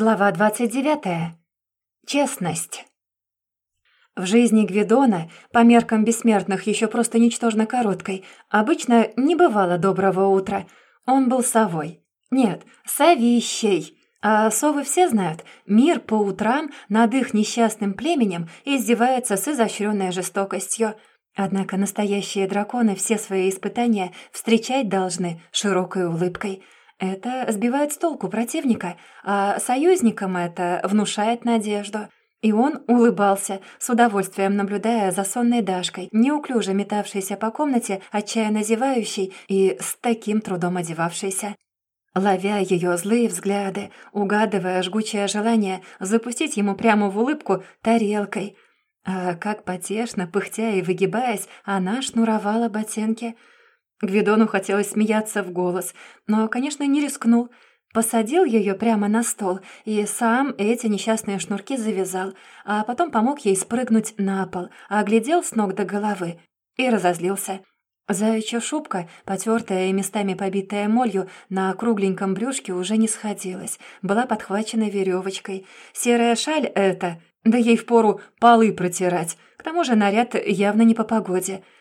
Глава 29. Честность. В жизни Гвидона, по меркам бессмертных еще просто ничтожно короткой, обычно не бывало доброго утра. Он был совой. Нет, совищей. А совы все знают, мир по утрам над их несчастным племенем издевается с изощренной жестокостью. Однако настоящие драконы все свои испытания встречать должны широкой улыбкой – это сбивает с толку противника, а союзникам это внушает надежду. И он улыбался, с удовольствием наблюдая за сонной Дашкой, неуклюже метавшейся по комнате, отчаянно зевающей и с таким трудом одевавшейся. Ловя ее злые взгляды, угадывая жгучее желание запустить ему прямо в улыбку тарелкой. А как потешно, пыхтя и выгибаясь, она шнуровала ботинки — Гвидону хотелось смеяться в голос, но, конечно, не рискнул. Посадил ее прямо на стол и сам эти несчастные шнурки завязал, а потом помог ей спрыгнуть на пол, оглядел с ног до головы и разозлился. Заячья шубка, потертая и местами побитая молью, на кругленьком брюшке уже не сходилась, была подхвачена веревочкой. Серая шаль эта, да ей впору полы протирать, к тому же наряд явно не по погоде —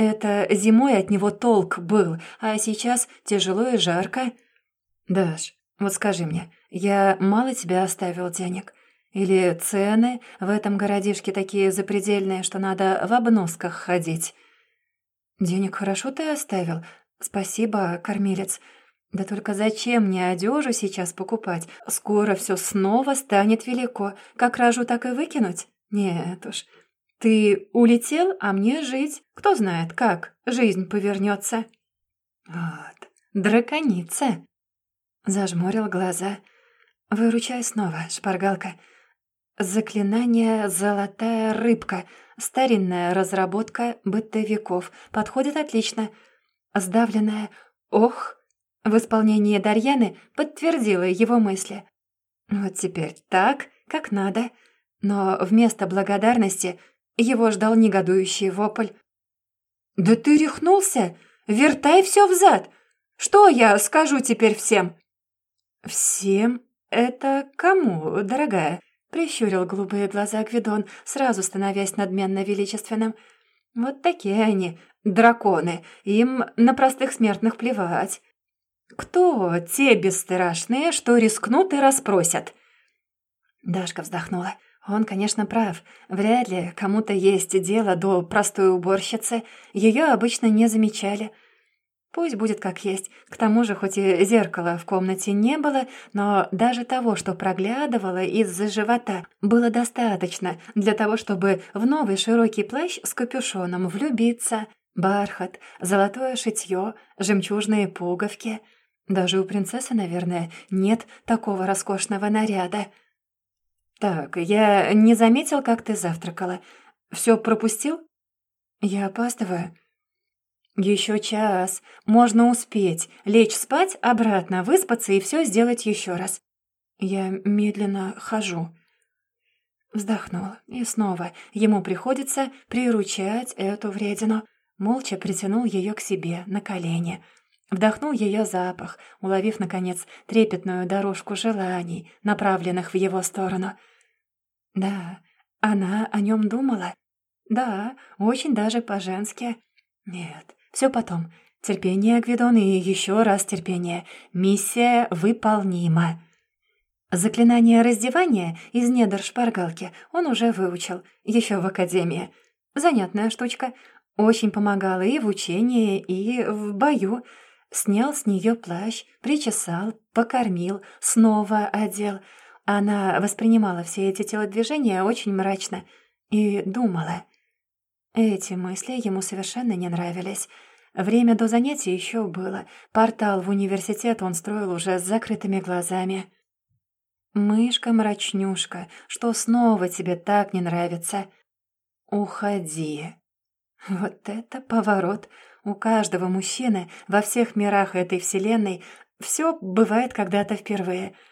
это зимой от него толк был, а сейчас тяжело и жарко. Даш, вот скажи мне, я мало тебе оставил денег? Или цены в этом городишке такие запредельные, что надо в обносках ходить? Денег хорошо ты оставил? Спасибо, кормилец. Да только зачем мне одежу сейчас покупать? Скоро все снова станет велико. Как рожу, так и выкинуть? Нет уж, ты улетел, а мне жить. Кто знает, как жизнь повернется. Вот, драконица. Зажмурил глаза. Выручай снова, шпаргалка. Заклинание «Золотая рыбка». Старинная разработка бытовиков. Подходит отлично. Сдавленная «Ох» в исполнении Дарьяны подтвердила его мысли. Вот теперь так, как надо. Но вместо благодарности его ждал негодующий вопль. «Да ты рехнулся? Вертай все взад! Что я скажу теперь всем?» «Всем? Это кому, дорогая?» — прищурил голубые глаза Гвидон, сразу становясь надменно величественным. «Вот такие они, драконы, им на простых смертных плевать. Кто те бесстрашные, что рискнут и расспросят?» Дашка вздохнула. Он, конечно, прав. Вряд ли кому-то есть дело до простой уборщицы. Ее обычно не замечали. Пусть будет как есть. К тому же, хоть и зеркала в комнате не было, но даже того, что проглядывало из-за живота, было достаточно для того, чтобы в новый широкий плащ с капюшоном влюбиться. Бархат, золотое шитье, жемчужные пуговки. Даже у принцессы, наверное, нет такого роскошного наряда. «Так, я не заметил, как ты завтракала. Все пропустил?» «Я опаздываю». «Еще час. Можно успеть. Лечь спать, обратно, выспаться и все сделать еще раз. Я медленно хожу». Вздохнул. И снова ему приходится приручать эту вредину. Молча притянул ее к себе на колени. Вдохнул ее запах, уловив, наконец, трепетную дорожку желаний, направленных в его сторону — да, она о нем думала. Да, очень даже по-женски. Нет, все потом. Терпение, Гвидон, и еще раз терпение. Миссия выполнима. Заклинание раздевания из недр шпаргалки он уже выучил, еще в академии. Занятная штучка. Очень помогала и в учении, и в бою. Снял с нее плащ, причесал, покормил, снова одел — она воспринимала все эти телодвижения очень мрачно и думала. Эти мысли ему совершенно не нравились. Время до занятий еще было. Портал в университет он строил уже с закрытыми глазами. «Мышка-мрачнюшка, что снова тебе так не нравится?» «Уходи». Вот это поворот. У каждого мужчины во всех мирах этой вселенной все бывает когда-то впервые —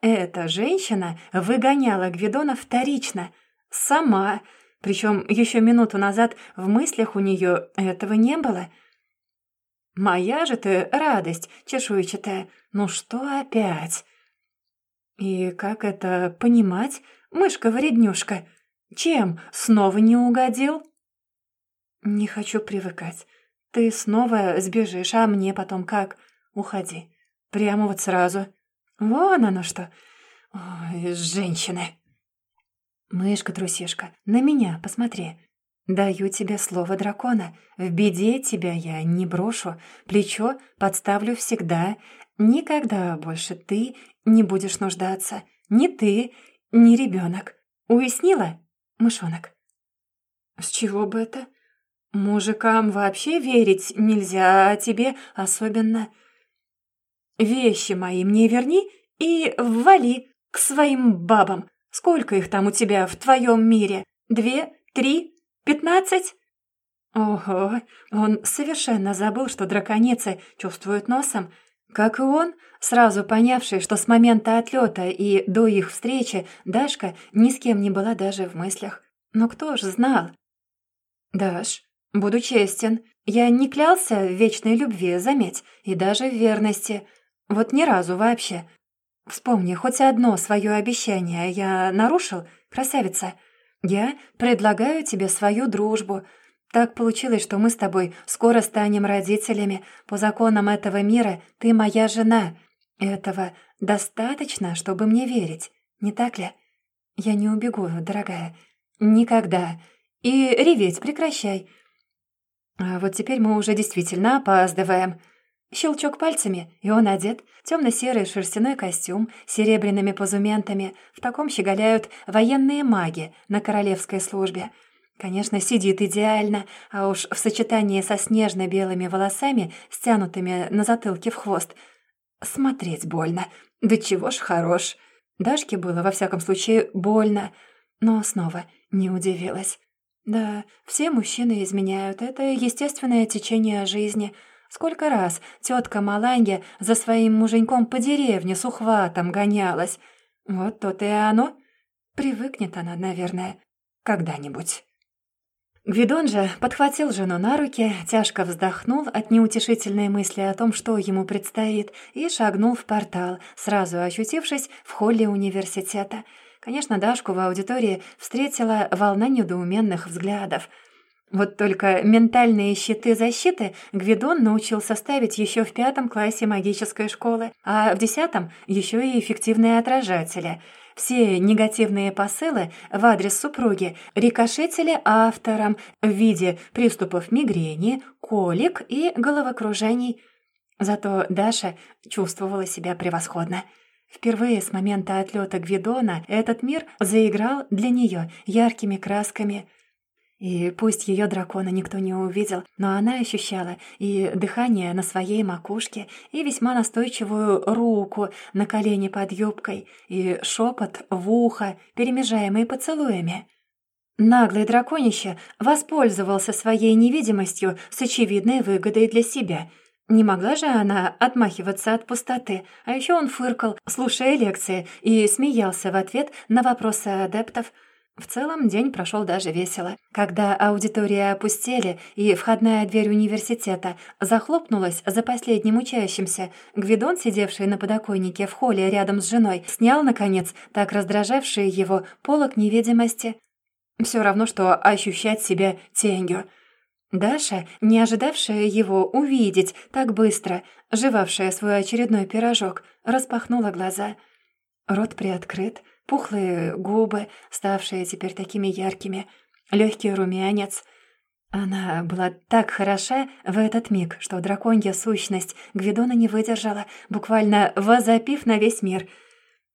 эта женщина выгоняла Гвидона вторично, сама, причем еще минуту назад в мыслях у нее этого не было. «Моя же ты радость, чешуйчатая, ну что опять?» «И как это понимать, мышка-вреднюшка? Чем снова не угодил?» «Не хочу привыкать. Ты снова сбежишь, а мне потом как? Уходи. Прямо вот сразу. Вон оно что. Ой, женщины!» «Мышка-трусишка, на меня посмотри. Даю тебе слово дракона. В беде тебя я не брошу. Плечо подставлю всегда. Никогда больше ты не будешь нуждаться. Ни ты, ни ребенок. Уяснила, мышонок?» «С чего бы это? Мужикам вообще верить нельзя, а тебе особенно. Вещи мои мне верни и ввали к своим бабам. Сколько их там у тебя в твоем мире? Две? Три? Пятнадцать?» Ого, он совершенно забыл, что драконицы чувствуют носом. Как и он, сразу понявший, что с момента отлета и до их встречи Дашка ни с кем не была даже в мыслях. Но кто ж знал? «Даш, буду честен, я не клялся в вечной любви, заметь, и даже в верности. Вот ни разу вообще. Вспомни, хоть одно свое обещание я нарушил, красавица. Я предлагаю тебе свою дружбу. Так получилось, что мы с тобой скоро станем родителями. По законам этого мира ты моя жена. Этого достаточно, чтобы мне верить, не так ли? Я не убегу, дорогая. Никогда. И реветь прекращай. А вот теперь мы уже действительно опаздываем. Щелчок пальцами, и он одет. Темно-серый шерстяной костюм с серебряными позументами. В таком щеголяют военные маги на королевской службе. Конечно, сидит идеально, а уж в сочетании со снежно-белыми волосами, стянутыми на затылке в хвост. Смотреть больно. Да чего ж хорош. Дашке было, во всяком случае, больно. Но снова не удивилась. Да, все мужчины изменяют. Это естественное течение жизни — Сколько раз тетка Маланья за своим муженьком по деревне с ухватом гонялась. Вот то-то и оно. Привыкнет она, наверное, когда-нибудь. Гвидон же подхватил жену на руки, тяжко вздохнул от неутешительной мысли о том, что ему предстоит, и шагнул в портал, сразу ощутившись в холле университета. Конечно, Дашку в аудитории встретила волна недоуменных взглядов — вот только ментальные щиты защиты Гвидон научился ставить еще в пятом классе магической школы, а в десятом еще и эффективные отражатели. Все негативные посылы в адрес супруги рикошетили автором в виде приступов мигрени, колик и головокружений. Зато Даша чувствовала себя превосходно. Впервые с момента отлета Гвидона этот мир заиграл для нее яркими красками – и пусть ее дракона никто не увидел, но она ощущала и дыхание на своей макушке, и весьма настойчивую руку на колене под юбкой, и шепот в ухо, перемежаемый поцелуями. Наглый драконище воспользовался своей невидимостью с очевидной выгодой для себя. Не могла же она отмахиваться от пустоты, а еще он фыркал, слушая лекции, и смеялся в ответ на вопросы адептов – в целом день прошел даже весело. Когда аудитория опустели и входная дверь университета захлопнулась за последним учащимся, Гвидон, сидевший на подоконнике в холле рядом с женой, снял, наконец, так раздражавший его полок невидимости. Все равно, что ощущать себя тенью. Даша, не ожидавшая его увидеть так быстро, жевавшая свой очередной пирожок, распахнула глаза. Рот приоткрыт, Пухлые губы, ставшие теперь такими яркими, легкий румянец. Она была так хороша в этот миг, что драконья сущность Гвидона не выдержала, буквально возопив на весь мир.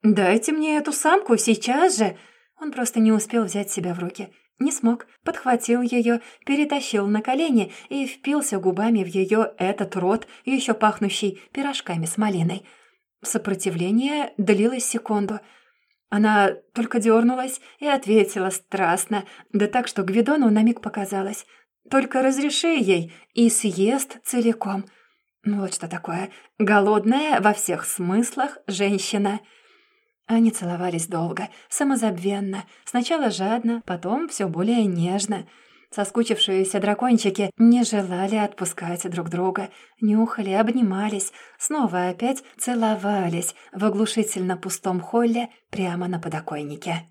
«Дайте мне эту самку сейчас же!» Он просто не успел взять себя в руки. Не смог, подхватил ее, перетащил на колени и впился губами в ее этот рот, еще пахнущий пирожками с малиной. Сопротивление длилось секунду — она только дернулась и ответила страстно, да так, что Гвидону на миг показалось. «Только разреши ей и съест целиком». Ну вот что такое. Голодная во всех смыслах женщина. Они целовались долго, самозабвенно, сначала жадно, потом все более нежно. Соскучившиеся дракончики не желали отпускать друг друга, нюхали, обнимались, снова опять целовались в оглушительно пустом холле прямо на подоконнике.